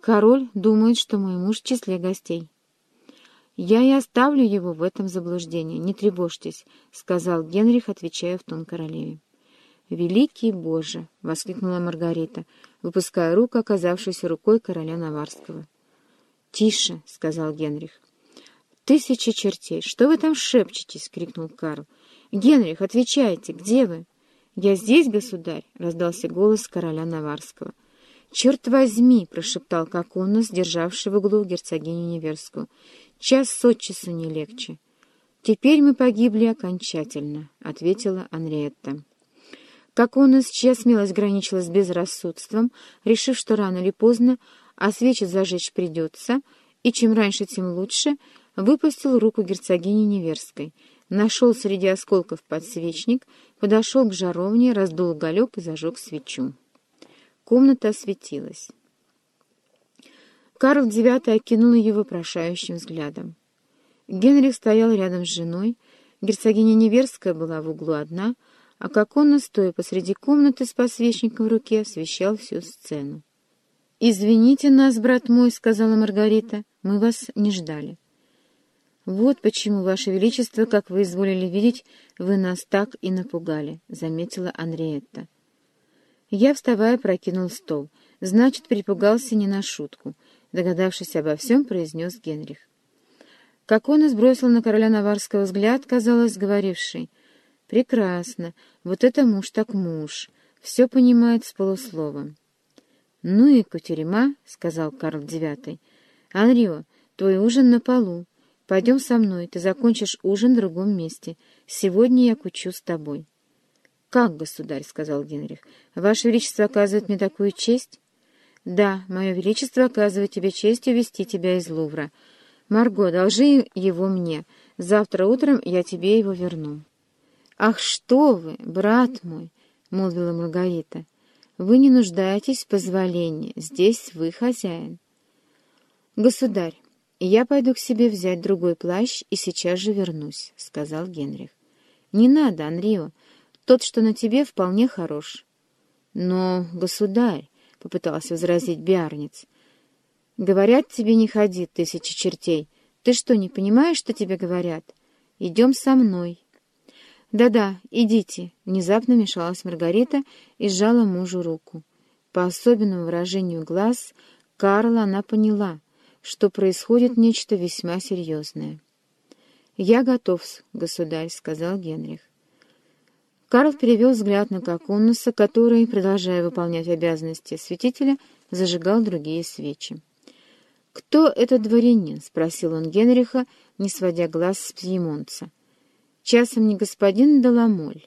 Король думает, что мой муж в числе гостей. «Я и оставлю его в этом заблуждении, не тревожьтесь», — сказал Генрих, отвечая в тон королеве. «Великий Боже!» — воскликнула Маргарита, выпуская руку, оказавшуюся рукой короля Наварского. «Тише!» — сказал Генрих. «Тысяча чертей! Что вы там шепчетесь?» — крикнул Карл. «Генрих, отвечайте! Где вы?» «Я здесь, государь!» — раздался голос короля Наварского. «Черт возьми!» — прошептал Коконус, сдержавший в углу герцогиню Неверскую. «Час от часу не легче». «Теперь мы погибли окончательно», — ответила Анриетта. Коконус, чья смелость граничила с безрассудством, решив, что рано или поздно, а свечи зажечь придется, и чем раньше, тем лучше, выпустил руку герцогини Неверской, нашел среди осколков подсвечник, подошел к жаровне, раздул уголек и зажег свечу. Комната осветилась. Карл IX окинул ее вопрошающим взглядом. Генрих стоял рядом с женой, герцогиня Неверская была в углу одна, а как он, стоя посреди комнаты с подсвечником в руке, освещал всю сцену. «Извините нас, брат мой», — сказала Маргарита, — «мы вас не ждали». «Вот почему, Ваше Величество, как вы изволили видеть, вы нас так и напугали», — заметила Анриетта. Я, вставая, прокинул стол. Значит, перепугался не на шутку. Догадавшись обо всем, произнес Генрих. Как он сбросил на короля Наварского взгляд, казалось, говоривший. «Прекрасно. Вот это муж так муж. Все понимает с полусловом». «Ну и кутерема», — сказал Карл Девятый. «Анрио, твой ужин на полу. Пойдем со мной, ты закончишь ужин в другом месте. Сегодня я кучу с тобой». «Как, государь?» — сказал Генрих. «Ваше Величество оказывает мне такую честь?» «Да, Мое Величество оказывает тебе честь увести тебя из Лувра. Марго, должи его мне. Завтра утром я тебе его верну». «Ах, что вы, брат мой!» — молвила Маргарита. «Вы не нуждаетесь в позволении. Здесь вы хозяин». «Государь, я пойду к себе взять другой плащ и сейчас же вернусь», — сказал Генрих. «Не надо, Анрио. Тот, что на тебе, вполне хорош. — Но, государь, — попытался возразить Биарниц, — говорят тебе не ходи, тысячи чертей. Ты что, не понимаешь, что тебе говорят? Идем со мной. Да-да, идите, — внезапно мешалась Маргарита и сжала мужу руку. По особенному выражению глаз Карла она поняла, что происходит нечто весьма серьезное. — Я готов, государь, — сказал Генрих. Карл перевел взгляд на Коконуса, который, продолжая выполнять обязанности святителя, зажигал другие свечи. «Кто этот дворянин?» — спросил он Генриха, не сводя глаз с пьемонца. «Часом не господин Даламоль».